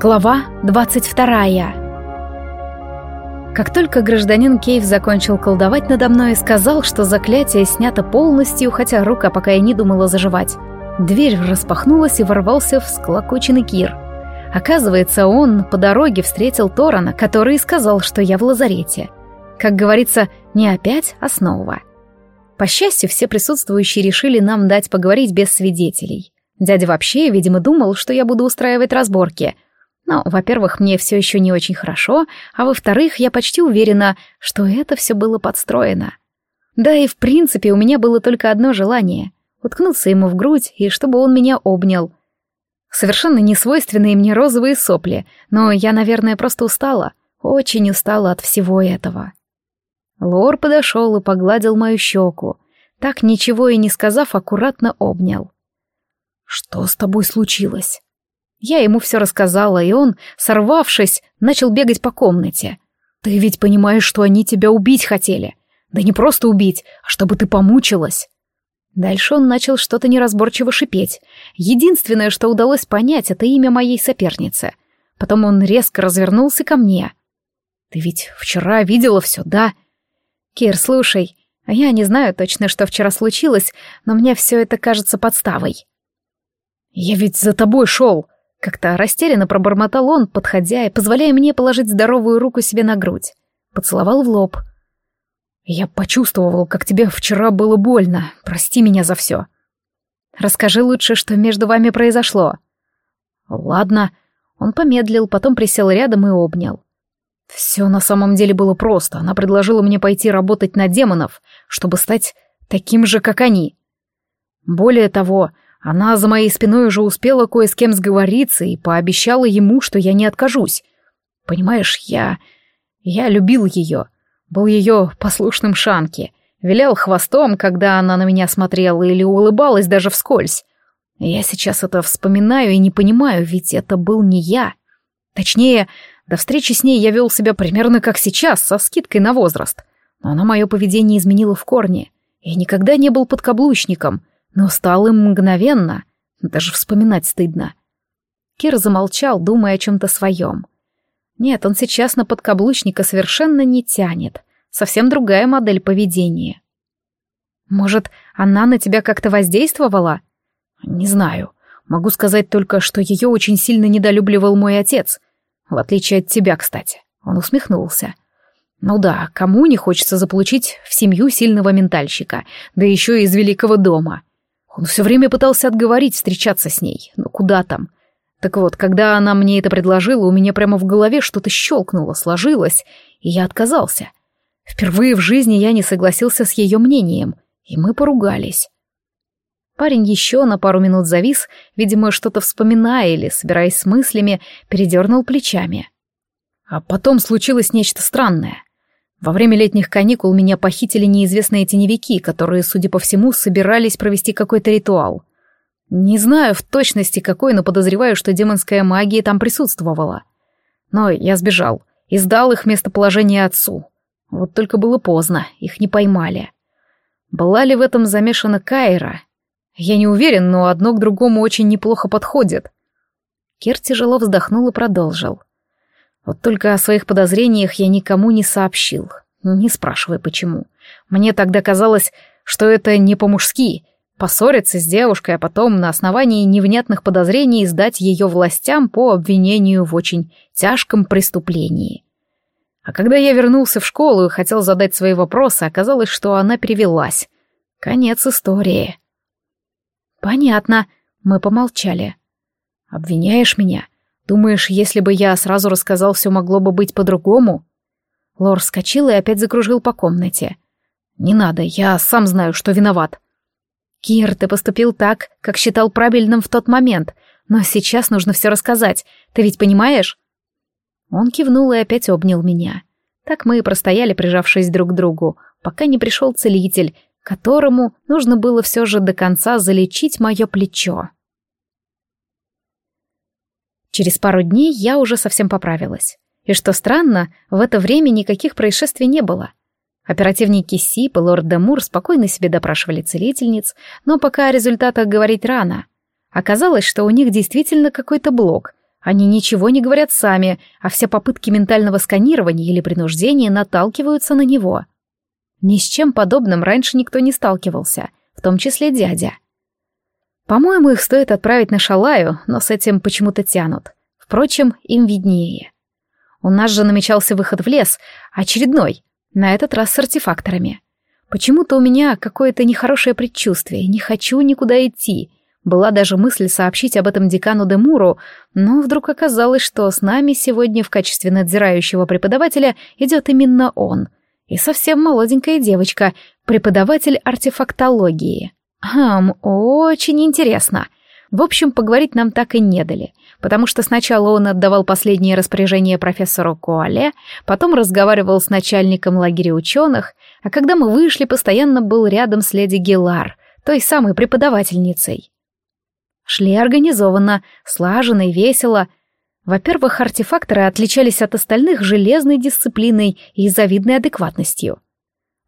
Глава 22 Как только гражданин Кейв закончил колдовать надо мной и сказал, что заклятие снято полностью, хотя рука пока и не думала заживать, дверь распахнулась и ворвался всклокоченный Кир. Оказывается, он по дороге встретил Торана, который сказал, что я в лазарете. Как говорится, не опять, а снова. По счастью, все присутствующие решили нам дать поговорить без свидетелей. Дядя вообще, видимо, думал, что я буду устраивать разборки — но, во-первых, мне все еще не очень хорошо, а во-вторых, я почти уверена, что это все было подстроено. Да и в принципе у меня было только одно желание — уткнуться ему в грудь и чтобы он меня обнял. Совершенно несвойственные мне розовые сопли, но я, наверное, просто устала, очень устала от всего этого. Лор подошел и погладил мою щеку, так ничего и не сказав, аккуратно обнял. «Что с тобой случилось?» Я ему все рассказала, и он, сорвавшись, начал бегать по комнате. «Ты ведь понимаешь, что они тебя убить хотели. Да не просто убить, а чтобы ты помучилась». Дальше он начал что-то неразборчиво шипеть. Единственное, что удалось понять, это имя моей соперницы. Потом он резко развернулся ко мне. «Ты ведь вчера видела все, да?» «Кир, слушай, я не знаю точно, что вчера случилось, но мне все это кажется подставой». «Я ведь за тобой шел!» Как-то растерянно пробормотал он, подходя и позволяя мне положить здоровую руку себе на грудь. Поцеловал в лоб. «Я почувствовал, как тебе вчера было больно. Прости меня за все». «Расскажи лучше, что между вами произошло». «Ладно». Он помедлил, потом присел рядом и обнял. Все на самом деле было просто. Она предложила мне пойти работать на демонов, чтобы стать таким же, как они. Более того, она за моей спиной уже успела кое с кем сговориться и пообещала ему, что я не откажусь. Понимаешь, я... я любил ее. Был ее послушным Шанки. Вилял хвостом, когда она на меня смотрела, или улыбалась даже вскользь. Я сейчас это вспоминаю и не понимаю, ведь это был не я. Точнее, до встречи с ней я вел себя примерно как сейчас, со скидкой на возраст. Но она мое поведение изменила в корне. Я никогда не был подкаблучником — но стал им мгновенно. Даже вспоминать стыдно. Кир замолчал, думая о чем-то своем. Нет, он сейчас на подкаблучника совершенно не тянет. Совсем другая модель поведения. Может, она на тебя как-то воздействовала? Не знаю. Могу сказать только, что ее очень сильно недолюбливал мой отец. В отличие от тебя, кстати. Он усмехнулся. Ну да, кому не хочется заполучить в семью сильного ментальщика, да еще и из великого дома. Он все время пытался отговорить встречаться с ней, но куда там. Так вот, когда она мне это предложила, у меня прямо в голове что-то щелкнуло, сложилось, и я отказался. Впервые в жизни я не согласился с ее мнением, и мы поругались. Парень еще на пару минут завис, видимо, что-то вспоминая или, собираясь с мыслями, передернул плечами. А потом случилось нечто странное. Во время летних каникул меня похитили неизвестные теневики, которые, судя по всему, собирались провести какой-то ритуал. Не знаю в точности какой, но подозреваю, что демонская магия там присутствовала. Но я сбежал и сдал их местоположение отцу. Вот только было поздно, их не поймали. Была ли в этом замешана Кайра? Я не уверен, но одно к другому очень неплохо подходит. Кир тяжело вздохнул и продолжил. Вот только о своих подозрениях я никому не сообщил. Не спрашивай, почему. Мне тогда казалось, что это не по-мужски — поссориться с девушкой, а потом на основании невнятных подозрений сдать ее властям по обвинению в очень тяжком преступлении. А когда я вернулся в школу и хотел задать свои вопросы, оказалось, что она перевелась. Конец истории. «Понятно», — мы помолчали. «Обвиняешь меня?» Думаешь, если бы я сразу рассказал, все могло бы быть по-другому?» Лор вскочил и опять закружил по комнате. «Не надо, я сам знаю, что виноват». «Кир, ты поступил так, как считал правильным в тот момент, но сейчас нужно все рассказать, ты ведь понимаешь?» Он кивнул и опять обнял меня. Так мы и простояли, прижавшись друг к другу, пока не пришел целитель, которому нужно было все же до конца залечить мое плечо. Через пару дней я уже совсем поправилась. И что странно, в это время никаких происшествий не было. Оперативники СИП и лорд Демур спокойно себе допрашивали целительниц, но пока о результатах говорить рано. Оказалось, что у них действительно какой-то блок, Они ничего не говорят сами, а все попытки ментального сканирования или принуждения наталкиваются на него. Ни с чем подобным раньше никто не сталкивался, в том числе дядя. По-моему, их стоит отправить на Шалаю, но с этим почему-то тянут. Впрочем, им виднее. У нас же намечался выход в лес, очередной, на этот раз с артефакторами. Почему-то у меня какое-то нехорошее предчувствие, не хочу никуда идти. Была даже мысль сообщить об этом декану Демуру, но вдруг оказалось, что с нами сегодня в качестве надзирающего преподавателя идет именно он. И совсем молоденькая девочка, преподаватель артефактологии. Хм, очень интересно. В общем, поговорить нам так и не дали, потому что сначала он отдавал последние распоряжения профессору Коале, потом разговаривал с начальником лагеря ученых, а когда мы вышли, постоянно был рядом с леди Гелар, той самой преподавательницей. Шли организованно, слаженно и весело. Во-первых, артефакторы отличались от остальных железной дисциплиной и завидной адекватностью.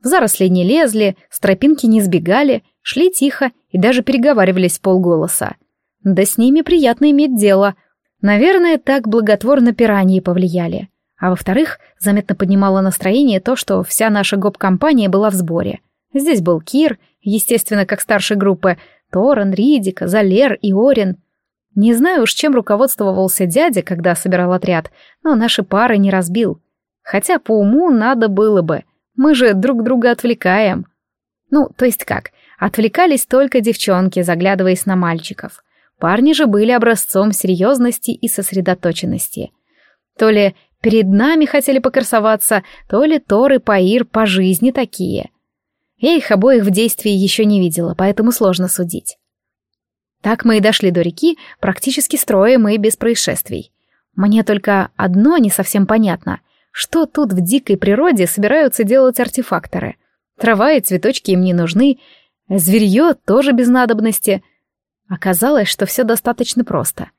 В заросли не лезли, с тропинки не сбегали, шли тихо и даже переговаривались полголоса. Да с ними приятно иметь дело. Наверное, так благотворно пираньи повлияли. А во-вторых, заметно поднимало настроение то, что вся наша гоп-компания была в сборе. Здесь был Кир, естественно, как старший группы, Торан, Ридика, Залер и Орин. Не знаю уж, чем руководствовался дядя, когда собирал отряд, но наши пары не разбил. Хотя по уму надо было бы. Мы же друг друга отвлекаем. Ну, то есть как? Отвлекались только девчонки, заглядываясь на мальчиков. Парни же были образцом серьезности и сосредоточенности. То ли перед нами хотели покрасоваться, то ли Тор и Паир по жизни такие. Я их обоих в действии еще не видела, поэтому сложно судить. Так мы и дошли до реки, практически строем и без происшествий. Мне только одно не совсем понятно. Что тут в дикой природе собираются делать артефакторы? Трава и цветочки им не нужны, зверье тоже без надобности. Оказалось, что все достаточно просто.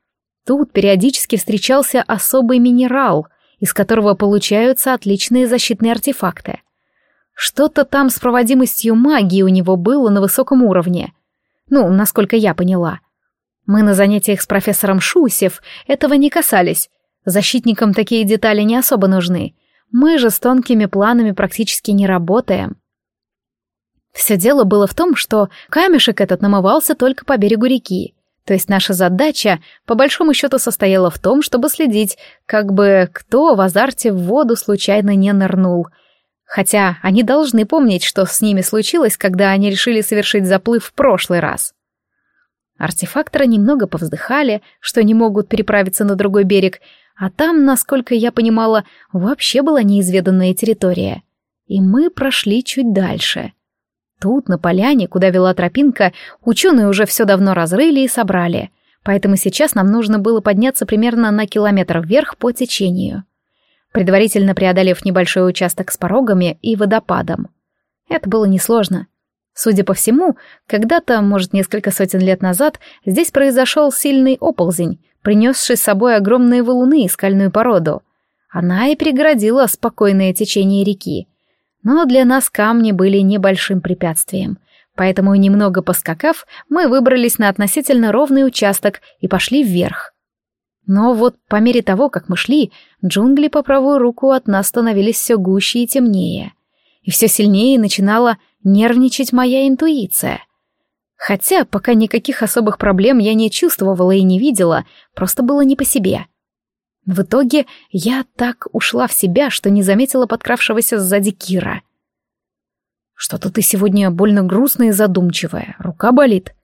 Тут периодически встречался особый минерал, из которого получаются отличные защитные артефакты. Что-то там с проводимостью магии у него было на высоком уровне. Ну, насколько я поняла. Мы на занятиях с профессором Шусев этого не касались, Защитникам такие детали не особо нужны. Мы же с тонкими планами практически не работаем. Все дело было в том, что камешек этот намывался только по берегу реки. То есть наша задача, по большому счету, состояла в том, чтобы следить, как бы кто в азарте в воду случайно не нырнул. Хотя они должны помнить, что с ними случилось, когда они решили совершить заплыв в прошлый раз. Артефакторы немного повздыхали, что не могут переправиться на другой берег, а там, насколько я понимала, вообще была неизведанная территория. И мы прошли чуть дальше. Тут, на поляне, куда вела тропинка, ученые уже все давно разрыли и собрали, поэтому сейчас нам нужно было подняться примерно на километр вверх по течению, предварительно преодолев небольшой участок с порогами и водопадом. Это было несложно. Судя по всему, когда-то, может, несколько сотен лет назад, здесь произошел сильный оползень, принесший с собой огромные валуны и скальную породу. Она и перегородила спокойное течение реки. Но для нас камни были небольшим препятствием, поэтому, немного поскакав, мы выбрались на относительно ровный участок и пошли вверх. Но вот по мере того, как мы шли, джунгли по правую руку от нас становились все гуще и темнее. И все сильнее начинала нервничать моя интуиция — Хотя пока никаких особых проблем я не чувствовала и не видела, просто было не по себе. В итоге я так ушла в себя, что не заметила подкравшегося сзади Кира. «Что-то ты сегодня больно грустная и задумчивая. Рука болит?»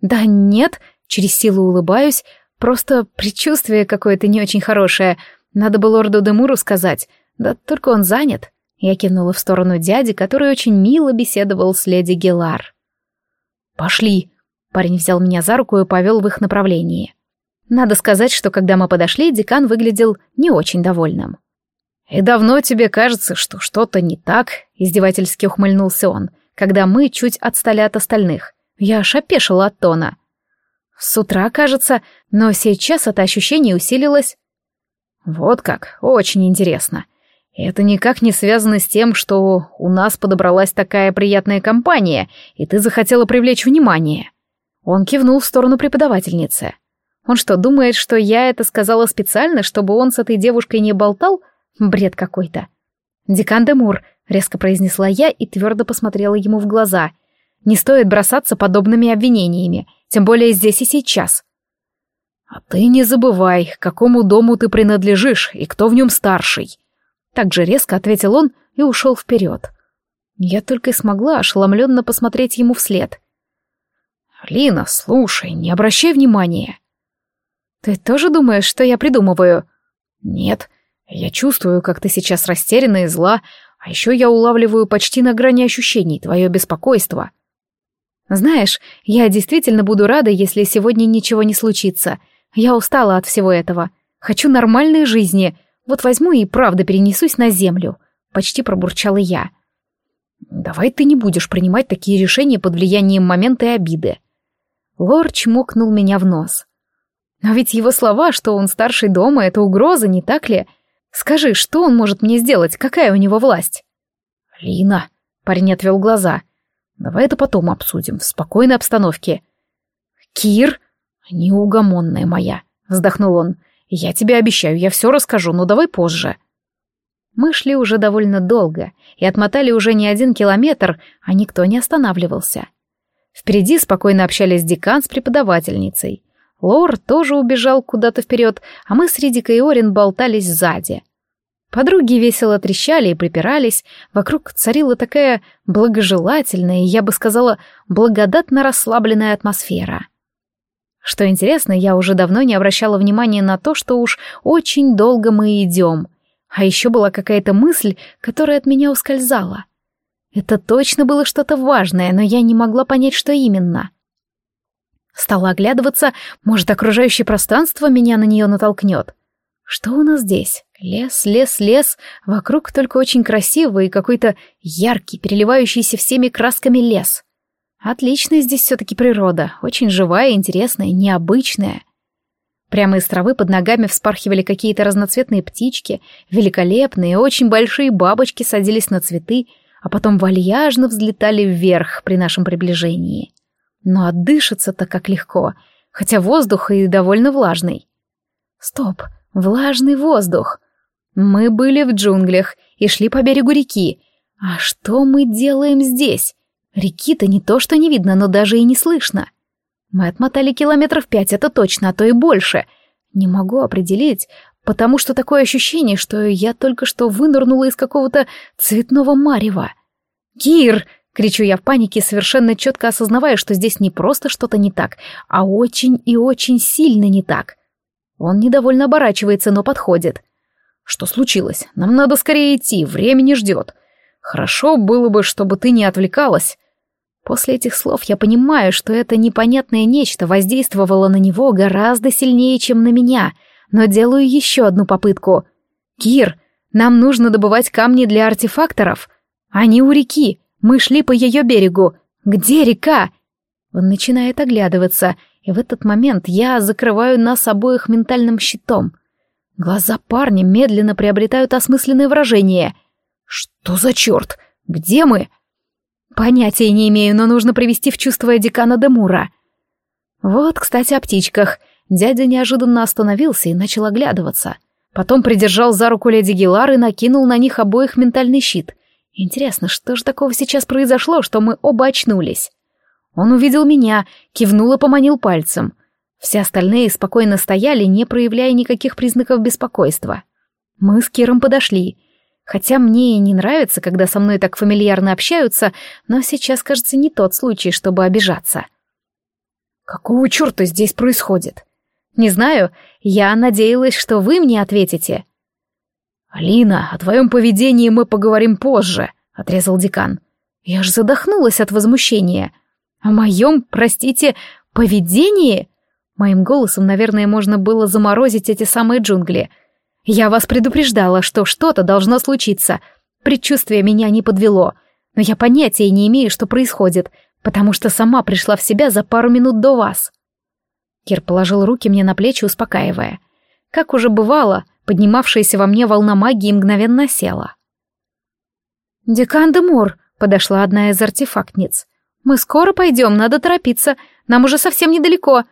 «Да нет», — через силу улыбаюсь, «просто предчувствие какое-то не очень хорошее. Надо бы лорду Демуру сказать. Да только он занят». Я кивнула в сторону дяди, который очень мило беседовал с леди Гелар. «Пошли!» Парень взял меня за руку и повел в их направлении. Надо сказать, что когда мы подошли, декан выглядел не очень довольным. «И давно тебе кажется, что что-то не так?» — издевательски ухмыльнулся он, когда мы чуть отстали от остальных. Я аж опешила от тона. «С утра, кажется, но сейчас это ощущение усилилось». «Вот как, очень интересно. Это никак не связано с тем, что у нас подобралась такая приятная компания, и ты захотела привлечь внимание. Он кивнул в сторону преподавательницы. Он что, думает, что я это сказала специально, чтобы он с этой девушкой не болтал? Бред какой-то. «Декан де Мур», — резко произнесла я и твердо посмотрела ему в глаза. «Не стоит бросаться подобными обвинениями, тем более здесь и сейчас». «А ты не забывай, к какому дому ты принадлежишь и кто в нем старший». Так же резко ответил он и ушел вперед. Я только и смогла ошеломленно посмотреть ему вслед. «Лина, слушай, не обращай внимания». «Ты тоже думаешь, что я придумываю?» «Нет, я чувствую, как ты сейчас растеряна и зла, а еще я улавливаю почти на грани ощущений твое беспокойство». «Знаешь, я действительно буду рада, если сегодня ничего не случится. Я устала от всего этого. Хочу нормальной жизни. Вот возьму и правда перенесусь на землю», — почти пробурчала я. «Давай ты не будешь принимать такие решения под влиянием момента и обиды». Лор чмокнул меня в нос. Но ведь его слова, что он старший дома, это угроза, не так ли? Скажи, что он может мне сделать, какая у него власть? Лина, парень отвел глаза. Давай это потом обсудим, в спокойной обстановке. Кир, неугомонная моя, вздохнул он. Я тебе обещаю, я все расскажу, но давай позже. Мы шли уже довольно долго и отмотали уже не один километр, а никто не останавливался. Впереди спокойно общались декан с преподавательницей. Лор тоже убежал куда-то вперед, а мы с Ридикой и Орин болтались сзади. Подруги весело трещали и припирались, вокруг царила такая благожелательная я бы сказала, благодатно расслабленная атмосфера. Что интересно, я уже давно не обращала внимания на то, что уж очень долго мы идем, а еще была какая-то мысль, которая от меня ускользала. Это точно было что-то важное, но я не могла понять, что именно — Стала оглядываться, может, окружающее пространство меня на нее натолкнет. Что у нас здесь? Лес, лес, лес, вокруг только очень красивый и какой-то яркий, переливающийся всеми красками лес. Отличная здесь все-таки природа, очень живая, интересная, необычная. Прямо из травы под ногами вспархивали какие-то разноцветные птички, великолепные, очень большие бабочки садились на цветы, а потом вальяжно взлетали вверх при нашем приближении. Но отдышится-то как легко, хотя воздух и довольно влажный. Стоп, влажный воздух. Мы были в джунглях и шли по берегу реки. А что мы делаем здесь? Реки-то не то что не видно, но даже и не слышно. Мы отмотали километров пять, это точно, а то и больше. Не могу определить, потому что такое ощущение, что я только что вынырнула из какого-то цветного марева. «Кир!» Кричу я в панике, совершенно четко осознавая, что здесь не просто что-то не так, а очень и очень сильно не так. Он недовольно оборачивается, но подходит. «Что случилось? Нам надо скорее идти, время не ждет. Хорошо было бы, чтобы ты не отвлекалась». После этих слов я понимаю, что это непонятное нечто воздействовало на него гораздо сильнее, чем на меня, но делаю еще одну попытку. «Кир, нам нужно добывать камни для артефакторов. Они у реки. Мы шли по ее берегу. Где река? Он начинает оглядываться, и в этот момент я закрываю нас обоих ментальным щитом. Глаза парня медленно приобретают осмысленное выражение. «Что за черт? Где мы?» «Понятия не имею, но нужно привести в чувство декана Демура». Вот, кстати, о птичках. Дядя неожиданно остановился и начал оглядываться. Потом придержал за руку леди Гилар и накинул на них обоих ментальный щит. Интересно, что же такого сейчас произошло, что мы оба очнулись? Он увидел меня, кивнул и поманил пальцем. Все остальные спокойно стояли, не проявляя никаких признаков беспокойства. Мы с Киром подошли. Хотя мне и не нравится, когда со мной так фамильярно общаются, но сейчас, кажется, не тот случай, чтобы обижаться. «Какого черта здесь происходит?» «Не знаю. Я надеялась, что вы мне ответите». «Алина, о твоем поведении мы поговорим позже», — отрезал декан. Я ж задохнулась от возмущения. О моем, простите, поведении? Моим голосом, наверное, можно было заморозить эти самые джунгли. Я вас предупреждала, что что-то должно случиться. Предчувствие меня не подвело. Но я понятия не имею, что происходит, потому что сама пришла в себя за пару минут до вас. Кир положил руки мне на плечи, успокаивая. Как уже бывало, Поднимавшаяся во мне волна магии мгновенно села. «Декан де Мур», — подошла одна из артефактниц. «Мы скоро пойдем, надо торопиться, нам уже совсем недалеко».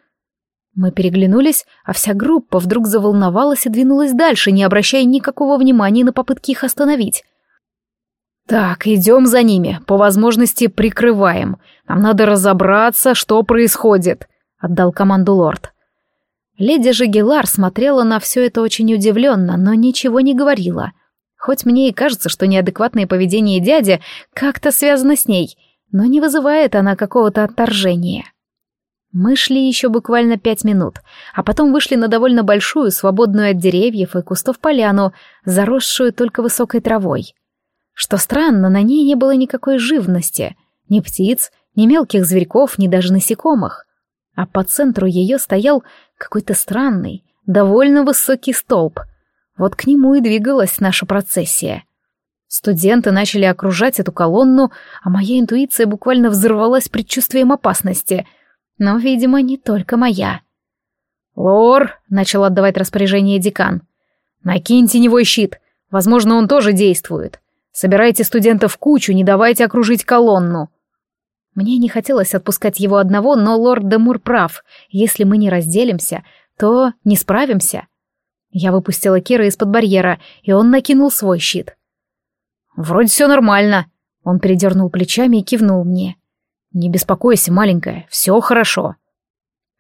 Мы переглянулись, а вся группа вдруг заволновалась и двинулась дальше, не обращая никакого внимания на попытки их остановить. «Так, идем за ними, по возможности прикрываем. Нам надо разобраться, что происходит», — отдал команду лорд. Леди Жигелар смотрела на все это очень удивленно, но ничего не говорила. Хоть мне и кажется, что неадекватное поведение дяди как-то связано с ней, но не вызывает она какого-то отторжения. Мы шли еще буквально пять минут, а потом вышли на довольно большую, свободную от деревьев и кустов поляну, заросшую только высокой травой. Что странно, на ней не было никакой живности, ни птиц, ни мелких зверьков, ни даже насекомых. А по центру ее стоял какой-то странный, довольно высокий столб. Вот к нему и двигалась наша процессия. Студенты начали окружать эту колонну, а моя интуиция буквально взорвалась предчувствием опасности — но, видимо, не только моя. «Лор», — начал отдавать распоряжение декан, — «накинь теневой щит. Возможно, он тоже действует. Собирайте студентов в кучу, не давайте окружить колонну». Мне не хотелось отпускать его одного, но лорд Демур прав. Если мы не разделимся, то не справимся. Я выпустила Кира из-под барьера, и он накинул свой щит. «Вроде все нормально». Он передернул плечами и кивнул мне. «Не беспокойся, маленькая, все хорошо».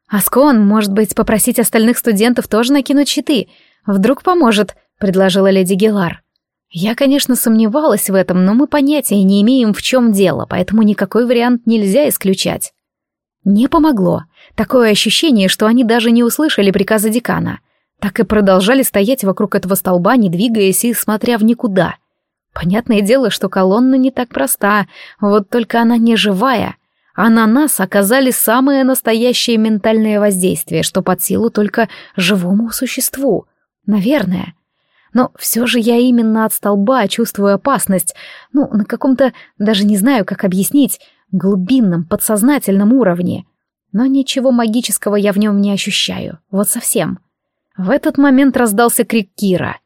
«Аскон, может быть, попросить остальных студентов тоже накинуть щиты? Вдруг поможет», — предложила леди Гелар. Я, конечно, сомневалась в этом, но мы понятия не имеем, в чем дело, поэтому никакой вариант нельзя исключать. Не помогло. Такое ощущение, что они даже не услышали приказа декана. Так и продолжали стоять вокруг этого столба, не двигаясь и смотря в никуда. Понятное дело, что колонна не так проста, вот только она не живая а на нас оказали самое настоящее ментальное воздействие, что под силу только живому существу. Наверное. Но все же я именно от столба чувствую опасность, ну, на каком-то, даже не знаю, как объяснить, глубинном, подсознательном уровне. Но ничего магического я в нем не ощущаю, вот совсем. В этот момент раздался крик Кира.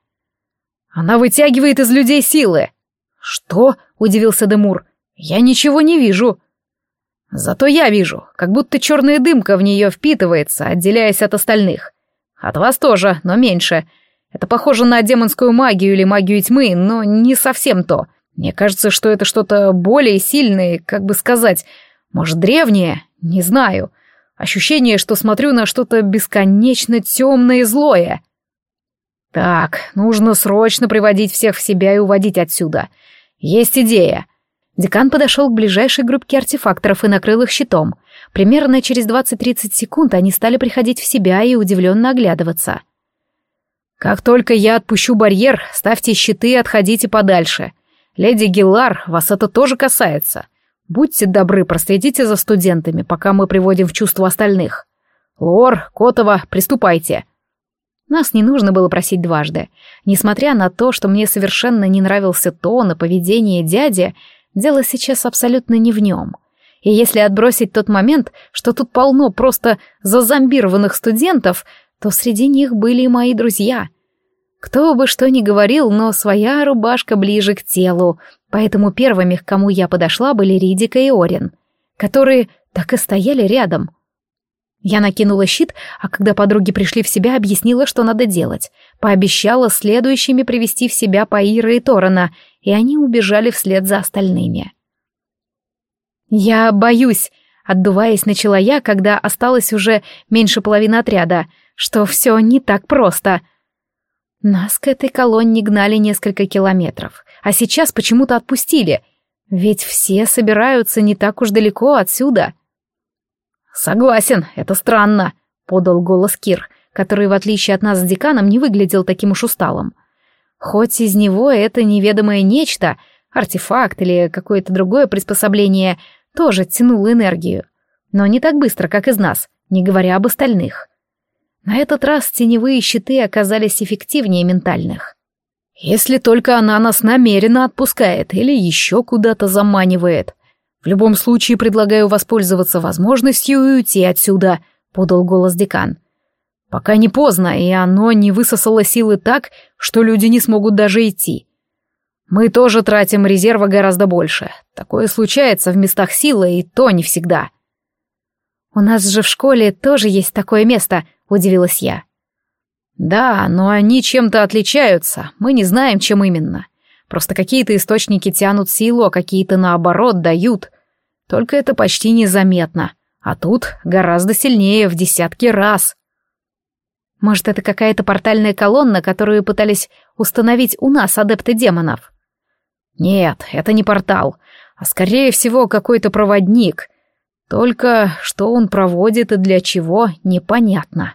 «Она вытягивает из людей силы!» «Что?» — удивился Демур. «Я ничего не вижу!» Зато я вижу, как будто черная дымка в нее впитывается, отделяясь от остальных. От вас тоже, но меньше. Это похоже на демонскую магию или магию тьмы, но не совсем то. Мне кажется, что это что-то более сильное, как бы сказать, может, древнее, не знаю. Ощущение, что смотрю на что-то бесконечно темное и злое. Так, нужно срочно приводить всех в себя и уводить отсюда. Есть идея. Декан подошел к ближайшей группке артефакторов и накрыл их щитом. Примерно через 20-30 секунд они стали приходить в себя и удивленно оглядываться. «Как только я отпущу барьер, ставьте щиты и отходите подальше. Леди Гиллар, вас это тоже касается. Будьте добры, проследите за студентами, пока мы приводим в чувство остальных. Лор, Котова, приступайте». Нас не нужно было просить дважды. Несмотря на то, что мне совершенно не нравился тон и поведение дяди, Дело сейчас абсолютно не в нем. И если отбросить тот момент, что тут полно просто зазомбированных студентов, то среди них были и мои друзья. Кто бы что ни говорил, но своя рубашка ближе к телу, поэтому первыми, к кому я подошла, были Ридика и Орин, которые так и стояли рядом. Я накинула щит, а когда подруги пришли в себя, объяснила, что надо делать. Пообещала следующими привести в себя Паира и Торана и они убежали вслед за остальными. «Я боюсь», — отдуваясь, начала я, когда осталось уже меньше половины отряда, что все не так просто. Нас к этой колонне гнали несколько километров, а сейчас почему-то отпустили, ведь все собираются не так уж далеко отсюда. «Согласен, это странно», — подал голос Кир, который, в отличие от нас с деканом, не выглядел таким уж усталым. Хоть из него это неведомое нечто, артефакт или какое-то другое приспособление, тоже тянуло энергию. Но не так быстро, как из нас, не говоря об остальных. На этот раз теневые щиты оказались эффективнее ментальных. Если только она нас намеренно отпускает или еще куда-то заманивает. В любом случае предлагаю воспользоваться возможностью и уйти отсюда, подал голос декан. Пока не поздно, и оно не высосало силы так, что люди не смогут даже идти. Мы тоже тратим резерва гораздо больше. Такое случается в местах силы, и то не всегда. «У нас же в школе тоже есть такое место», — удивилась я. «Да, но они чем-то отличаются, мы не знаем, чем именно. Просто какие-то источники тянут силу, а какие-то, наоборот, дают. Только это почти незаметно, а тут гораздо сильнее, в десятки раз». «Может, это какая-то портальная колонна, которую пытались установить у нас, адепты демонов?» «Нет, это не портал, а скорее всего какой-то проводник, только что он проводит и для чего, непонятно.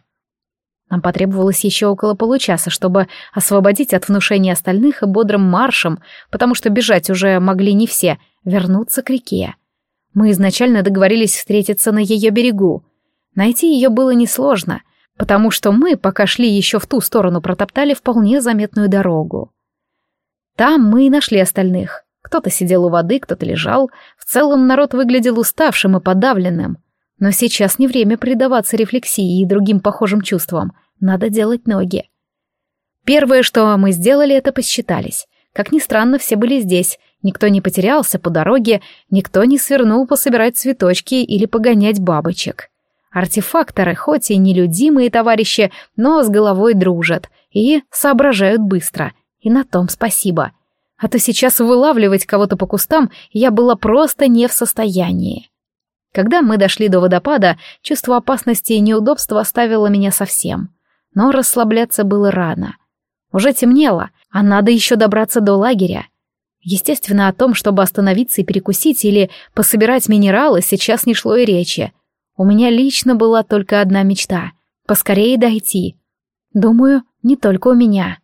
Нам потребовалось еще около получаса, чтобы освободить от внушения остальных и бодрым маршем, потому что бежать уже могли не все, вернуться к реке. Мы изначально договорились встретиться на ее берегу. Найти ее было несложно, потому что мы, пока шли еще в ту сторону, протоптали вполне заметную дорогу. Там мы и нашли остальных. Кто-то сидел у воды, кто-то лежал. В целом народ выглядел уставшим и подавленным. Но сейчас не время предаваться рефлексии и другим похожим чувствам. Надо делать ноги. Первое, что мы сделали, это посчитались. Как ни странно, все были здесь. Никто не потерялся по дороге, никто не свернул пособирать цветочки или погонять бабочек. Артефакторы, хоть и нелюдимые товарищи, но с головой дружат и соображают быстро. И на том спасибо а то сейчас вылавливать кого-то по кустам я была просто не в состоянии. Когда мы дошли до водопада, чувство опасности и неудобства оставило меня совсем. Но расслабляться было рано. Уже темнело, а надо еще добраться до лагеря. Естественно, о том, чтобы остановиться и перекусить или пособирать минералы, сейчас не шло и речи. У меня лично была только одна мечта — поскорее дойти. Думаю, не только у меня.